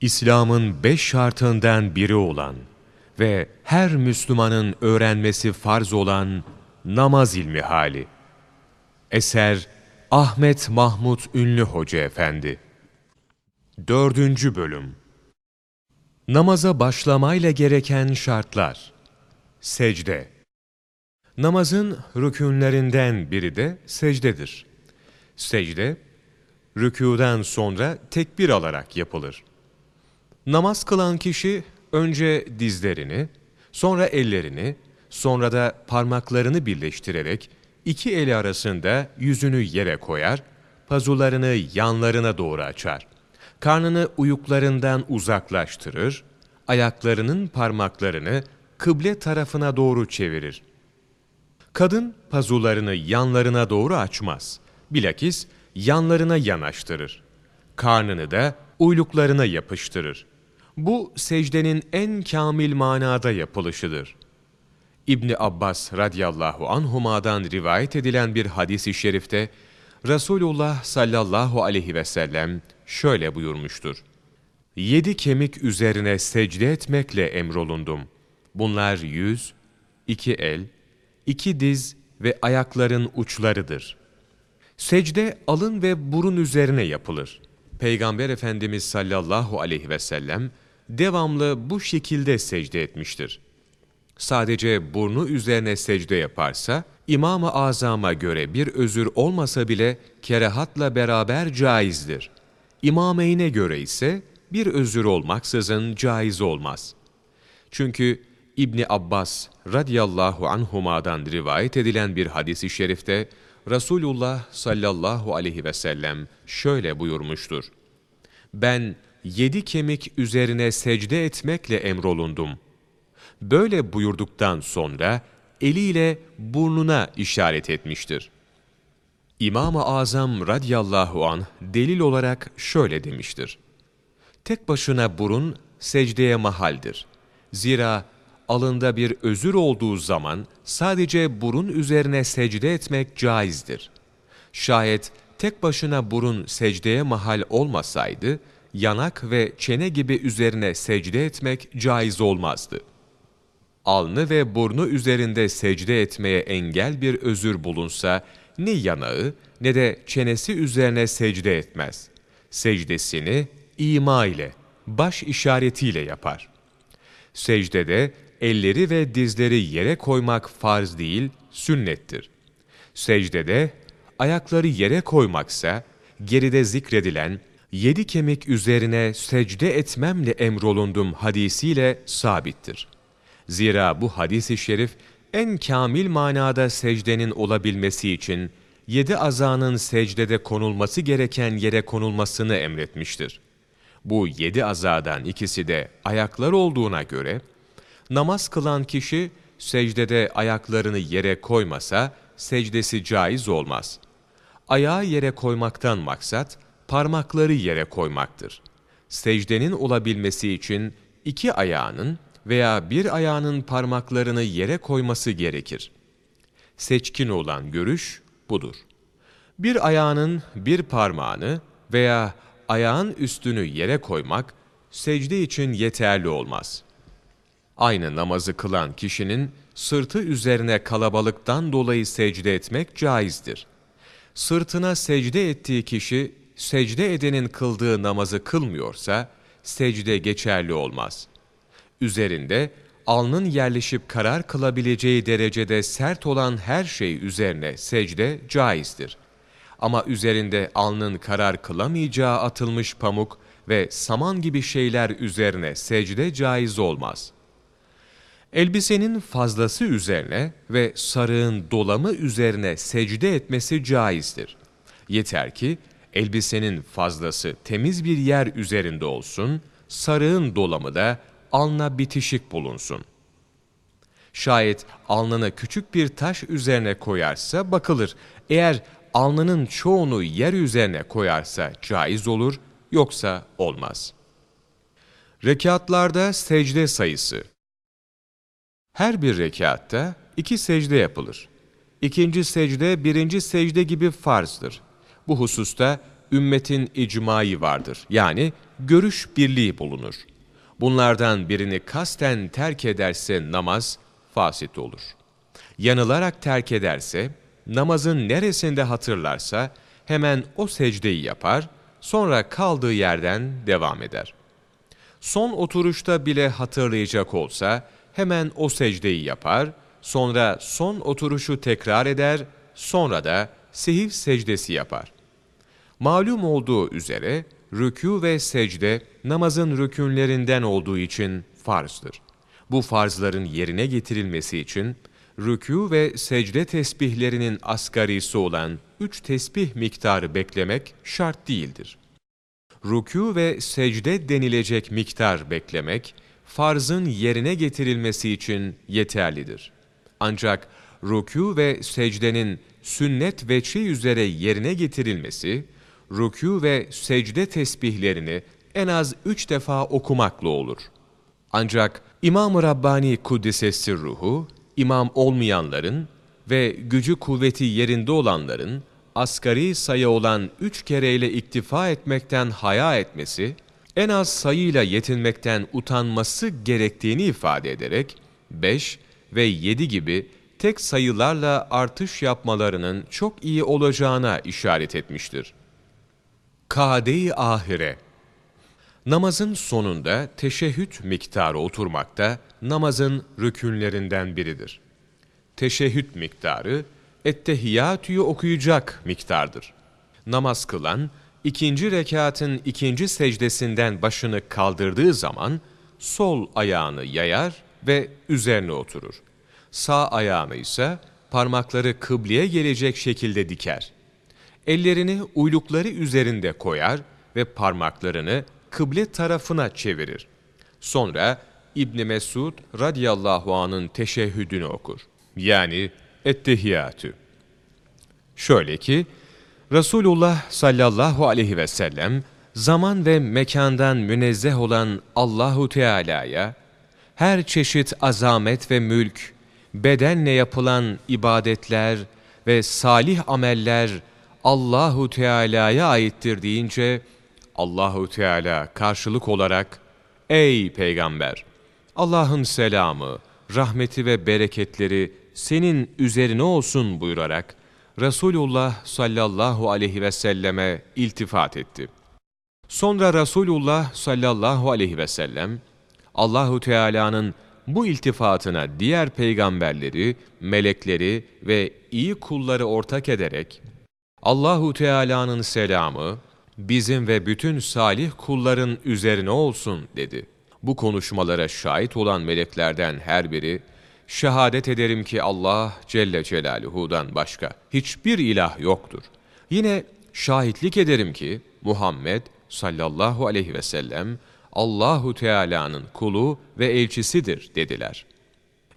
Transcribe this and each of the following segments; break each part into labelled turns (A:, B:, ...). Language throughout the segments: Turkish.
A: İslam'ın beş şartından biri olan ve her Müslümanın öğrenmesi farz olan namaz ilmi hali. Eser Ahmet Mahmut Ünlü Hoca Efendi Dördüncü Bölüm Namaza başlamayla gereken şartlar Secde Namazın rükünlerinden biri de secdedir. Secde, rükûden sonra tekbir alarak yapılır. Namaz kılan kişi önce dizlerini, sonra ellerini, sonra da parmaklarını birleştirerek iki eli arasında yüzünü yere koyar, pazularını yanlarına doğru açar. Karnını uyuklarından uzaklaştırır, ayaklarının parmaklarını kıble tarafına doğru çevirir. Kadın pazularını yanlarına doğru açmaz. Bilakis yanlarına yanaştırır. Karnını da uyluklarına yapıştırır. Bu secdenin en kamil manada yapılışıdır. İbni Abbas radıyallahu anhuma'dan rivayet edilen bir hadis-i şerifte Resulullah sallallahu aleyhi ve sellem şöyle buyurmuştur. Yedi kemik üzerine secde etmekle emrolundum. Bunlar yüz, iki el, iki diz ve ayakların uçlarıdır. Secde alın ve burun üzerine yapılır. Peygamber Efendimiz sallallahu aleyhi ve sellem devamlı bu şekilde secde etmiştir. Sadece burnu üzerine secde yaparsa, İmam-ı Azam'a göre bir özür olmasa bile kerahatla beraber caizdir. İmameyne göre ise bir özür olmaksızın caiz olmaz. Çünkü İbni Abbas radıyallahu anhuma'dan rivayet edilen bir hadisi şerifte Resulullah sallallahu aleyhi ve sellem şöyle buyurmuştur. Ben yedi kemik üzerine secde etmekle emrolundum. Böyle buyurduktan sonra eliyle burnuna işaret etmiştir. İmam-ı Azam radıyallahu an delil olarak şöyle demiştir. Tek başına burun secdeye mahaldir. Zira alında bir özür olduğu zaman sadece burun üzerine secde etmek caizdir. Şayet tek başına burun secdeye mahal olmasaydı, yanak ve çene gibi üzerine secde etmek caiz olmazdı. Alnı ve burnu üzerinde secde etmeye engel bir özür bulunsa, ne yanağı ne de çenesi üzerine secde etmez. Secdesini ima ile, baş işaretiyle yapar. Secdede elleri ve dizleri yere koymak farz değil, sünnettir. Secdede ayakları yere koymaksa, geride zikredilen yedi kemik üzerine secde etmemle emrolundum hadisiyle sabittir. Zira bu hadisi şerif en kamil manada secdenin olabilmesi için yedi azanın secdede konulması gereken yere konulmasını emretmiştir. Bu yedi azadan ikisi de ayaklar olduğuna göre, namaz kılan kişi secdede ayaklarını yere koymasa secdesi caiz olmaz. Ayağı yere koymaktan maksat parmakları yere koymaktır. Secdenin olabilmesi için iki ayağının veya bir ayağının parmaklarını yere koyması gerekir. Seçkin olan görüş budur. Bir ayağının bir parmağını veya ayağın üstünü yere koymak secde için yeterli olmaz.'' Aynı namazı kılan kişinin sırtı üzerine kalabalıktan dolayı secde etmek caizdir. Sırtına secde ettiği kişi, secde edenin kıldığı namazı kılmıyorsa, secde geçerli olmaz. Üzerinde, alnın yerleşip karar kılabileceği derecede sert olan her şey üzerine secde caizdir. Ama üzerinde alnın karar kılamayacağı atılmış pamuk ve saman gibi şeyler üzerine secde caiz olmaz.'' Elbisenin fazlası üzerine ve sarığın dolamı üzerine secde etmesi caizdir. Yeter ki elbisenin fazlası temiz bir yer üzerinde olsun, sarığın dolamı da alnına bitişik bulunsun. Şayet alnını küçük bir taş üzerine koyarsa bakılır. Eğer alnının çoğunu yer üzerine koyarsa caiz olur, yoksa olmaz. Rekatlarda secde sayısı her bir rekatta iki secde yapılır. İkinci secde birinci secde gibi farzdır. Bu hususta ümmetin icmayı vardır. Yani görüş birliği bulunur. Bunlardan birini kasten terk ederse namaz fasit olur. Yanılarak terk ederse, namazın neresinde hatırlarsa hemen o secdeyi yapar, sonra kaldığı yerden devam eder. Son oturuşta bile hatırlayacak olsa hemen o secdeyi yapar, sonra son oturuşu tekrar eder, sonra da sehiv secdesi yapar. Malum olduğu üzere rükû ve secde namazın rükünlerinden olduğu için farzdır. Bu farzların yerine getirilmesi için rükû ve secde tesbihlerinin asgarisi olan üç tesbih miktarı beklemek şart değildir. Rükû ve secde denilecek miktar beklemek, farzın yerine getirilmesi için yeterlidir. Ancak rükû ve secdenin sünnet veçi üzere yerine getirilmesi, rükû ve secde tesbihlerini en az üç defa okumakla olur. Ancak İmam-ı Rabbani Kuddisesi ruhu, imam olmayanların ve gücü kuvveti yerinde olanların asgari sayı olan üç kereyle iktifa etmekten haya etmesi, en az sayıyla yetinmekten utanması gerektiğini ifade ederek, beş ve yedi gibi tek sayılarla artış yapmalarının çok iyi olacağına işaret etmiştir. Kade-i Ahire Namazın sonunda teşehhüt miktarı oturmakta namazın rükünlerinden biridir. Teşehhüt miktarı, ettehiyyatüyü okuyacak miktardır. Namaz kılan, ikinci rekatın ikinci secdesinden başını kaldırdığı zaman, sol ayağını yayar ve üzerine oturur. Sağ ayağını ise parmakları kıbleye gelecek şekilde diker. Ellerini uylukları üzerinde koyar ve parmaklarını kıble tarafına çevirir. Sonra İbn Mesud radıyallahu anın teşehhüdünü okur. Yani ettehiyatü. Şöyle ki, Resulullah sallallahu aleyhi ve sellem zaman ve mekandan münezzeh olan Allahu Teala'ya her çeşit azamet ve mülk, bedenle yapılan ibadetler ve salih ameller Allahu Teala'ya aittir deyince Allahu Teala karşılık olarak Ey peygamber Allah'ın selamı, rahmeti ve bereketleri senin üzerine olsun buyurarak Resulullah sallallahu aleyhi ve selleme iltifat etti. Sonra Resulullah sallallahu aleyhi ve sellem Allahu Teala'nın bu iltifatına diğer peygamberleri, melekleri ve iyi kulları ortak ederek Allahu Teala'nın selamı bizim ve bütün salih kulların üzerine olsun dedi. Bu konuşmalara şahit olan meleklerden her biri şehadet ederim ki Allah Celle Celaluhu'dan başka hiçbir ilah yoktur. Yine şahitlik ederim ki Muhammed sallallahu aleyhi ve sellem Allahu Teala'nın kulu ve elçisidir dediler.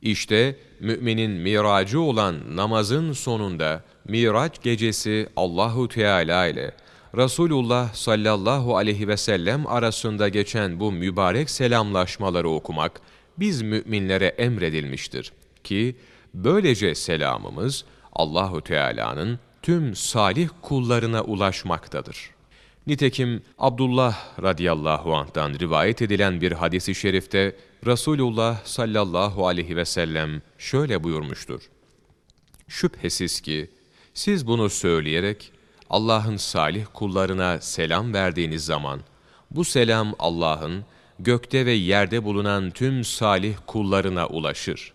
A: İşte müminin miracı olan namazın sonunda Miraç gecesi Allahu Teala ile Resulullah sallallahu aleyhi ve sellem arasında geçen bu mübarek selamlaşmaları okumak biz müminlere emredilmiştir ki böylece selamımız Allahu Teala'nın tüm salih kullarına ulaşmaktadır. Nitekim Abdullah radıyallahu anh'tan rivayet edilen bir hadisi şerifte Resulullah sallallahu aleyhi ve sellem şöyle buyurmuştur. Şüphesiz ki siz bunu söyleyerek Allah'ın salih kullarına selam verdiğiniz zaman bu selam Allah'ın gökte ve yerde bulunan tüm salih kullarına ulaşır.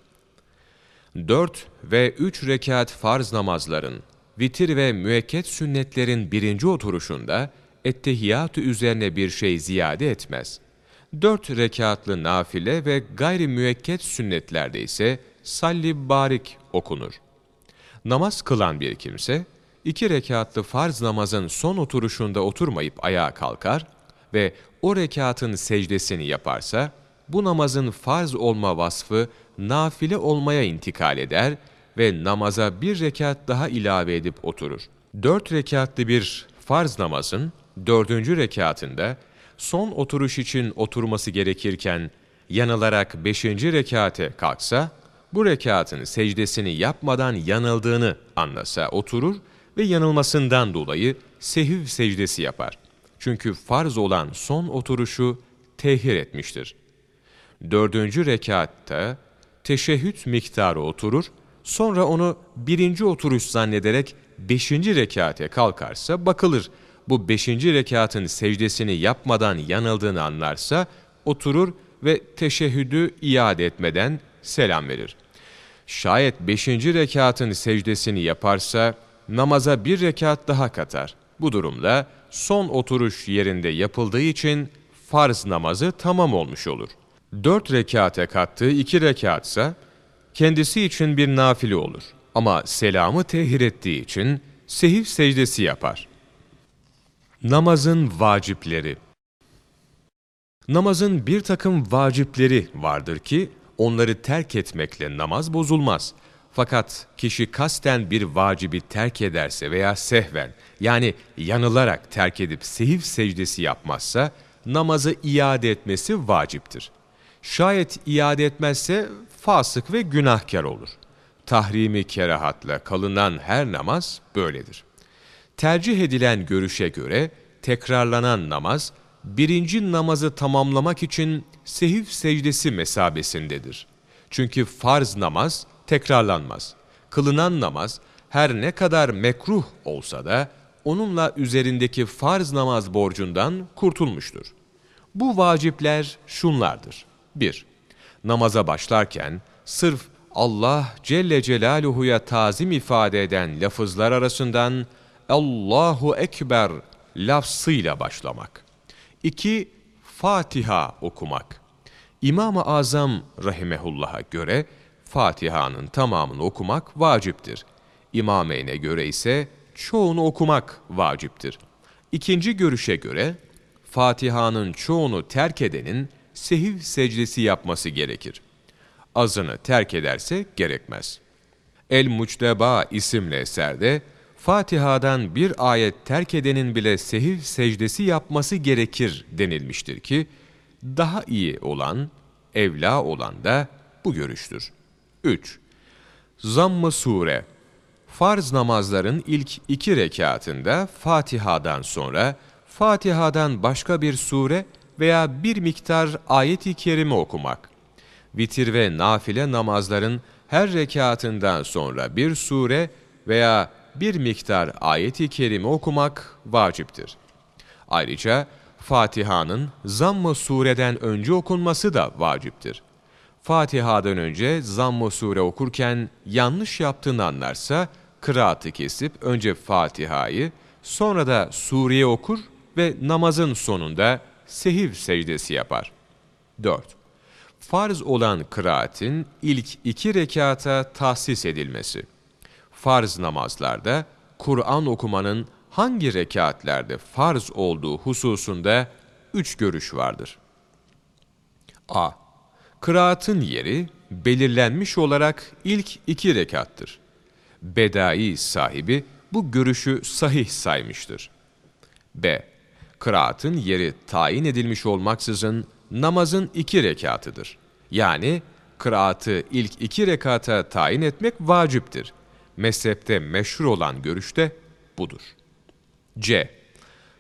A: Dört ve üç rekat farz namazların, vitir ve müekket sünnetlerin birinci oturuşunda ettehiyatü üzerine bir şey ziyade etmez. Dört rekatlı nafile ve gayri müekket sünnetlerde ise salli barik okunur. Namaz kılan bir kimse, iki rekatlı farz namazın son oturuşunda oturmayıp ayağa kalkar ve o rekatın secdesini yaparsa, bu namazın farz olma vasfı nafile olmaya intikal eder ve namaza bir rekat daha ilave edip oturur. Dört rekatlı bir farz namazın dördüncü rekatında son oturuş için oturması gerekirken yanılarak beşinci rekate kalksa, bu rekatın secdesini yapmadan yanıldığını anlasa oturur ve yanılmasından dolayı sehiv secdesi yapar. Çünkü farz olan son oturuşu tehir etmiştir. Dördüncü rekatta teşehhüt miktarı oturur, sonra onu birinci oturuş zannederek beşinci rekate kalkarsa bakılır. Bu beşinci rekatın secdesini yapmadan yanıldığını anlarsa oturur ve teşehhüdü iade etmeden selam verir. Şayet beşinci rekatın secdesini yaparsa namaza bir rekat daha katar. Bu durumda son oturuş yerinde yapıldığı için farz namazı tamam olmuş olur. Dört rekate kattığı iki rekatsa kendisi için bir nafile olur. Ama selamı tehir ettiği için sehiv secdesi yapar. Namazın vacipleri Namazın bir takım vacipleri vardır ki onları terk etmekle namaz bozulmaz. Fakat kişi kasten bir vacibi terk ederse veya sehven yani yanılarak terk edip sehiv secdesi yapmazsa namazı iade etmesi vaciptir. Şayet iade etmezse fasık ve günahkar olur. Tahrimi kerahatla kalınan her namaz böyledir. Tercih edilen görüşe göre tekrarlanan namaz, birinci namazı tamamlamak için sehiv secdesi mesabesindedir. Çünkü farz namaz tekrarlanmaz. Kılınan namaz her ne kadar mekruh olsa da onunla üzerindeki farz namaz borcundan kurtulmuştur. Bu vacipler şunlardır. 1. Namaza başlarken sırf Allah Celle Celaluhu'ya tazim ifade eden lafızlar arasından Allahu Ekber lafzıyla başlamak. 2. Fatiha okumak. İmam-ı Azam rahimehullah'a göre Fatiha'nın tamamını okumak vaciptir. İmameyn'e göre ise çoğunu okumak vaciptir. İkinci görüşe göre Fatiha'nın çoğunu terk edenin sehiv secdesi yapması gerekir. Azını terk ederse gerekmez. El-Mucteba isimli eserde Fatiha'dan bir ayet terk edenin bile sehiv secdesi yapması gerekir denilmiştir ki, daha iyi olan, evla olan da bu görüştür. 3. Zamm-ı Sure Farz namazların ilk iki rekatında Fatiha'dan sonra, Fatiha'dan başka bir sure veya bir miktar ayet-i kerime okumak. Vitir ve nafile namazların her rekatından sonra bir sure veya bir miktar ayet-i kerime okumak vaciptir. Ayrıca Fatiha'nın zamm-ı sureden önce okunması da vaciptir. Fatiha'dan önce zamm-ı sure okurken yanlış yaptığını anlarsa, kıraatı kesip önce Fatiha'yı, sonra da sureyi okur ve namazın sonunda sehiv secdesi yapar. 4. Farz olan kıraatin ilk iki rekata tahsis edilmesi. Farz namazlarda Kur'an okumanın hangi rekatlerde farz olduğu hususunda üç görüş vardır. A. Kıraatın yeri belirlenmiş olarak ilk iki rekattır. Bedai sahibi bu görüşü sahih saymıştır. B. Kıraatın yeri tayin edilmiş olmaksızın namazın iki rekatıdır. Yani kıraatı ilk iki rekata tayin etmek vaciptir. Mezhepte meşhur olan görüş de budur. C.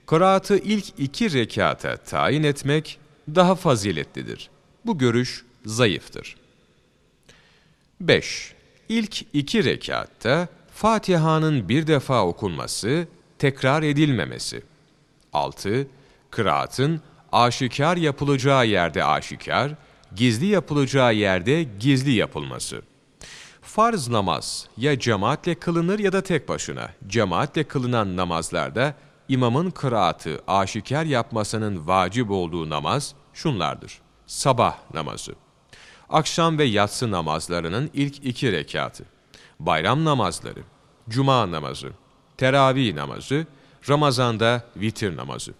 A: Kıraatı ilk iki rekata tayin etmek daha faziletlidir. Bu görüş zayıftır. 5. İlk iki rekatta Fatiha'nın bir defa okunması, tekrar edilmemesi. 6. Kıraatın aşikar yapılacağı yerde aşikar, gizli yapılacağı yerde gizli yapılması. Farz namaz ya cemaatle kılınır ya da tek başına. Cemaatle kılınan namazlarda imamın kıraatı aşikar yapmasının vacip olduğu namaz şunlardır. Sabah namazı. Akşam ve yatsı namazlarının ilk iki rekatı. Bayram namazları. Cuma namazı. Teravih namazı. Ramazanda vitir namazı.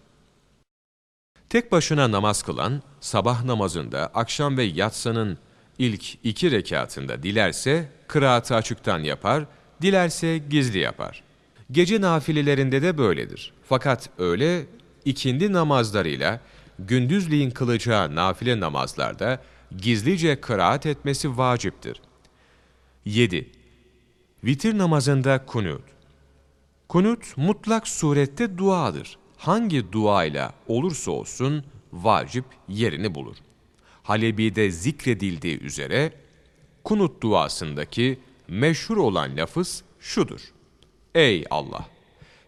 A: Tek başına namaz kılan, sabah namazında, akşam ve yatsının ilk iki rekatında dilerse, kıraatı açıktan yapar, dilerse gizli yapar. Gece nafilelerinde de böyledir. Fakat öyle ikindi namazlarıyla, gündüzliğin kılacağı nafile namazlarda gizlice kıraat etmesi vaciptir. 7. Vitir namazında kunut. Kunut mutlak surette duadır. hangi duayla olursa olsun vacip yerini bulur. Halebi'de zikredildiği üzere kunut duasındaki meşhur olan lafız şudur. Ey Allah!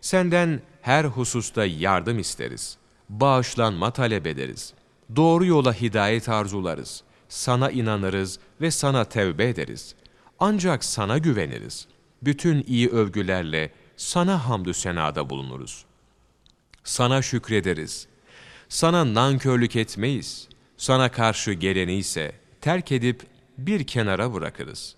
A: Senden her hususta yardım isteriz. Bağışlanma talep ederiz. Doğru yola hidayet arzularız. Sana inanırız ve sana tevbe ederiz. Ancak sana güveniriz. Bütün iyi övgülerle sana hamdü senada bulunuruz. Sana şükrederiz. Sana nankörlük etmeyiz. Sana karşı geleni ise terk edip bir kenara bırakırız.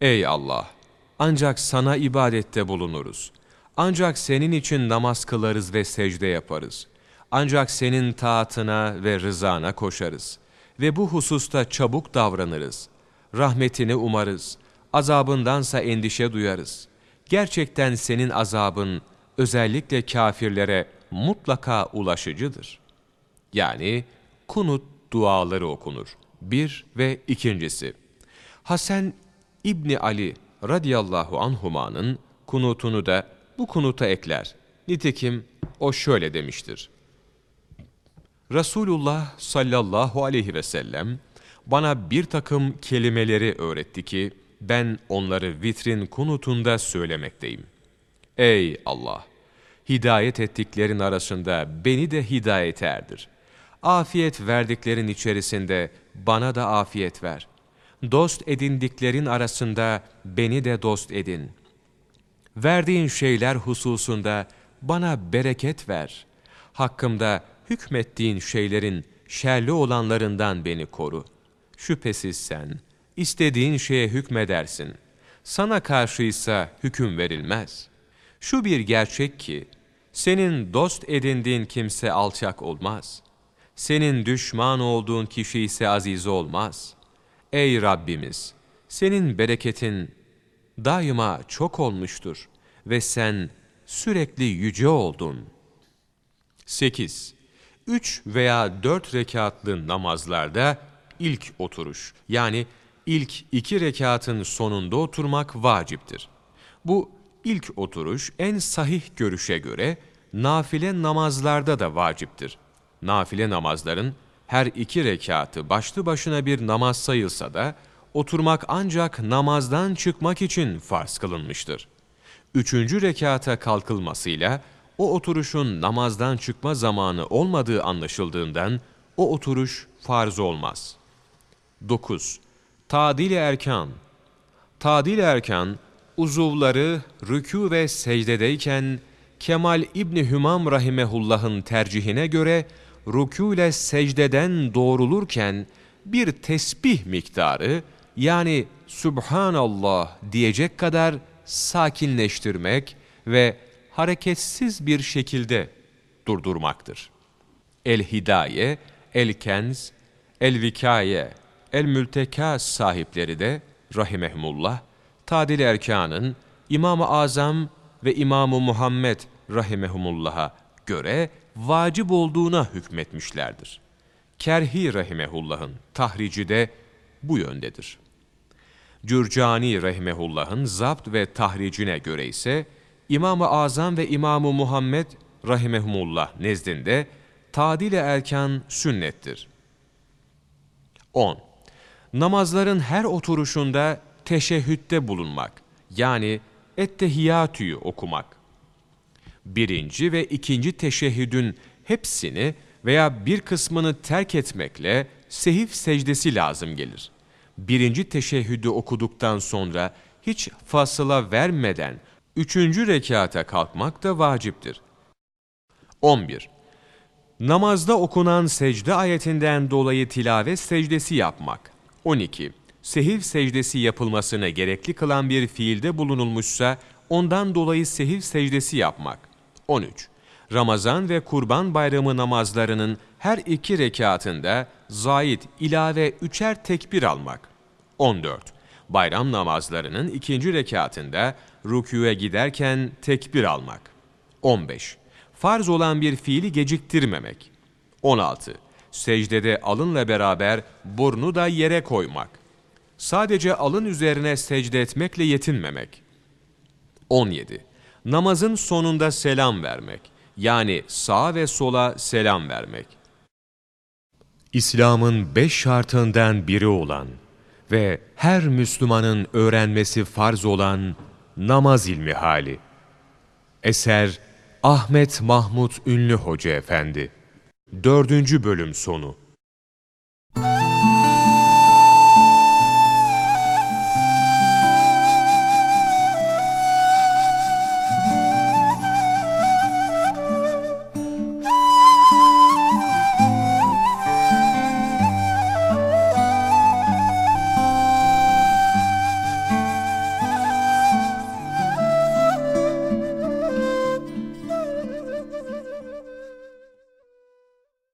A: Ey Allah! Ancak sana ibadette bulunuruz. Ancak senin için namaz kılarız ve secde yaparız. Ancak senin taatına ve rızana koşarız. Ve bu hususta çabuk davranırız. Rahmetini umarız. Azabındansa endişe duyarız. Gerçekten senin azabın özellikle kafirlere mutlaka ulaşıcıdır. Yani kunut duaları okunur. Bir ve ikincisi. Hasan İbni Ali radıyallahu anhumanın kunutunu da bu kunuta ekler. Nitekim o şöyle demiştir. Resulullah sallallahu aleyhi ve sellem bana bir takım kelimeleri öğretti ki ben onları vitrin kunutunda söylemekteyim. Ey Allah! Hidayet ettiklerin arasında beni de hidayete erdir. Afiyet verdiklerin içerisinde bana da afiyet ver. Dost edindiklerin arasında beni de dost edin. Verdiğin şeyler hususunda bana bereket ver. Hakkımda hükmettiğin şeylerin şerli olanlarından beni koru. Şüphesiz sen, istediğin şeye hükmedersin. Sana karşıysa hüküm verilmez. Şu bir gerçek ki, senin dost edindiğin kimse alçak olmaz. Senin düşman olduğun kişi ise aziz olmaz. Ey Rabbimiz! Senin bereketin daima çok olmuştur ve sen sürekli yüce oldun. 8. 3 veya 4 rekatlı namazlarda ilk oturuş yani ilk iki rekatın sonunda oturmak vaciptir. Bu ilk oturuş en sahih görüşe göre nafile namazlarda da vaciptir. Nafile namazların her iki rekatı başlı başına bir namaz sayılsa da oturmak ancak namazdan çıkmak için farz kılınmıştır. Üçüncü rekata kalkılmasıyla o oturuşun namazdan çıkma zamanı olmadığı anlaşıldığından o oturuş farz olmaz. 9. Tadil erkan Tadil erkan, uzuvları rükû ve secdedeyken Kemal İbni Hümam Rahimehullah'ın tercihine göre rükû ile secdeden doğrulurken bir tesbih miktarı yani Subhanallah diyecek kadar sakinleştirmek ve hareketsiz bir şekilde durdurmaktır. El-Hidaye, El-Kenz, El-Vikaye, El-Mülteka sahipleri de rahimehumullah, Tadil Erkan'ın İmam-ı Azam ve İmam-ı Muhammed rahimehumullah'a göre vacip olduğuna hükmetmişlerdir. Kerhi rahimehullah'ın tahrici de bu yöndedir. Cürcani rahimehullah'ın zapt ve tahricine göre ise İmam-ı Azam ve İmam-ı Muhammed rahimehumullah nezdinde tadil-i erkan sünnettir. 10. Namazların her oturuşunda teşehhütte bulunmak yani ettehiyyatüyü okumak. Birinci ve ikinci teşehhüdün hepsini veya bir kısmını terk etmekle sehif secdesi lazım gelir. Birinci teşehhüdü okuduktan sonra hiç fasıla vermeden üçüncü rekata kalkmak da vaciptir. 11. Namazda okunan secde ayetinden dolayı tilavet secdesi yapmak. 12. Sehiv secdesi yapılmasını gerekli kılan bir fiilde bulunulmuşsa ondan dolayı sehiv secdesi yapmak. 13. Ramazan ve Kurban Bayramı namazlarının her iki rekatında zayit ilave üçer tekbir almak. 14. Bayram namazlarının ikinci rekatında rükûye giderken tekbir almak. 15. Farz olan bir fiili geciktirmemek. 16. Secdede alınla beraber burnu da yere koymak. Sadece alın üzerine secde etmekle yetinmemek. 17. Namazın sonunda selam vermek
B: yani sağa ve sola selam vermek.
A: İslam'ın beş şartından biri olan ve her Müslümanın öğrenmesi farz olan namaz ilmi hali. Eser Ahmet Mahmut Ünlü Hoca Efendi 4. bölüm sonu